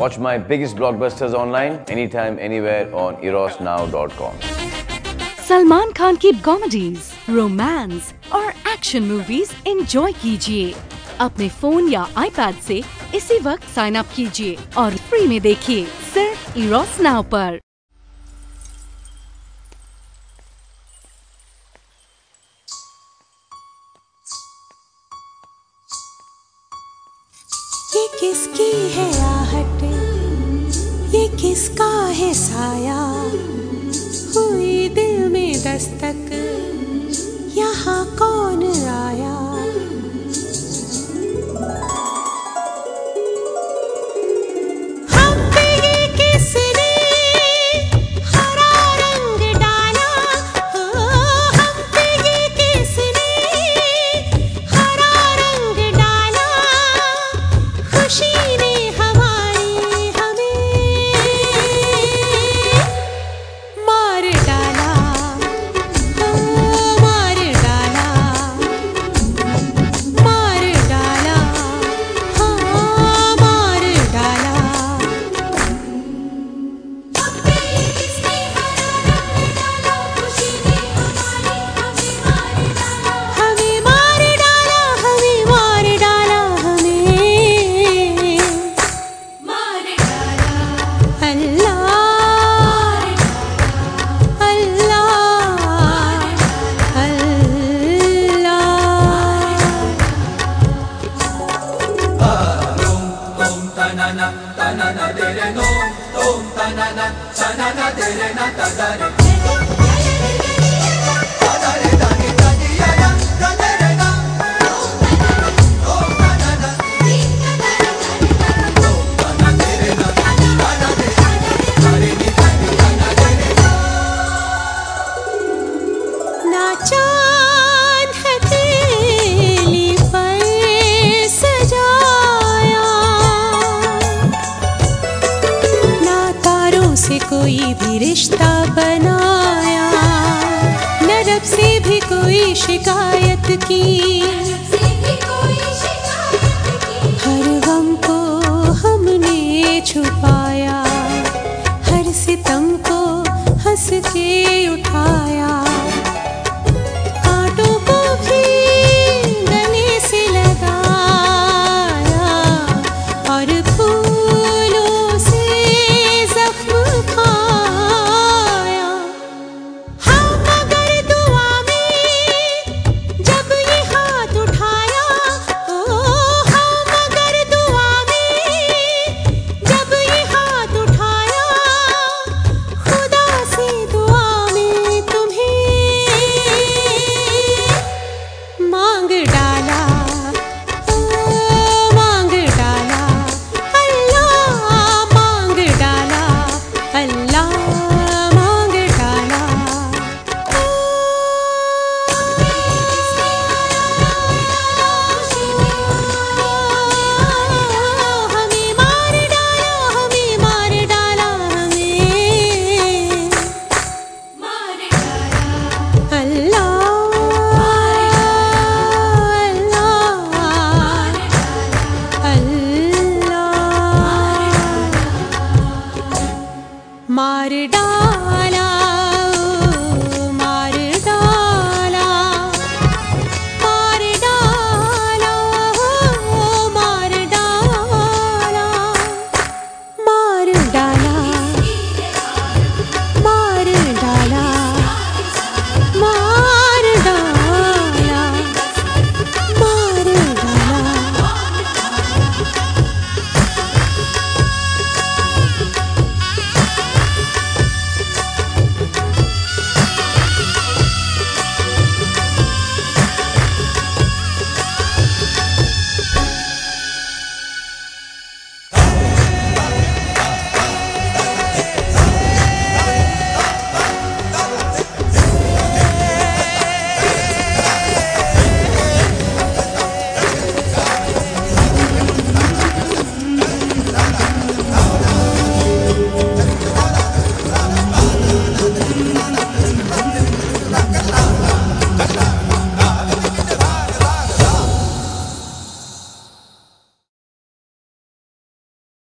Watch my biggest blockbusters online anytime, anywhere on erosnow.com. Salman Khan की comedies romance और action movies enjoy कीजिए अपने phone या iPad से इसी वक्त साइन अप कीजिए और फ्री में देखिए सिर्फ़ इरोस नाउ पर ये किसकी है किसका है साया? हुई दिल में Dastak. tanana tanana dere no tom tanana tanana dere na tadare. कोई भी रिश्ता बनाया। न रब से भी कोई शिकायत की। हर गम को हमने छुपाया। हर सितम को हंस के उठाया। डाला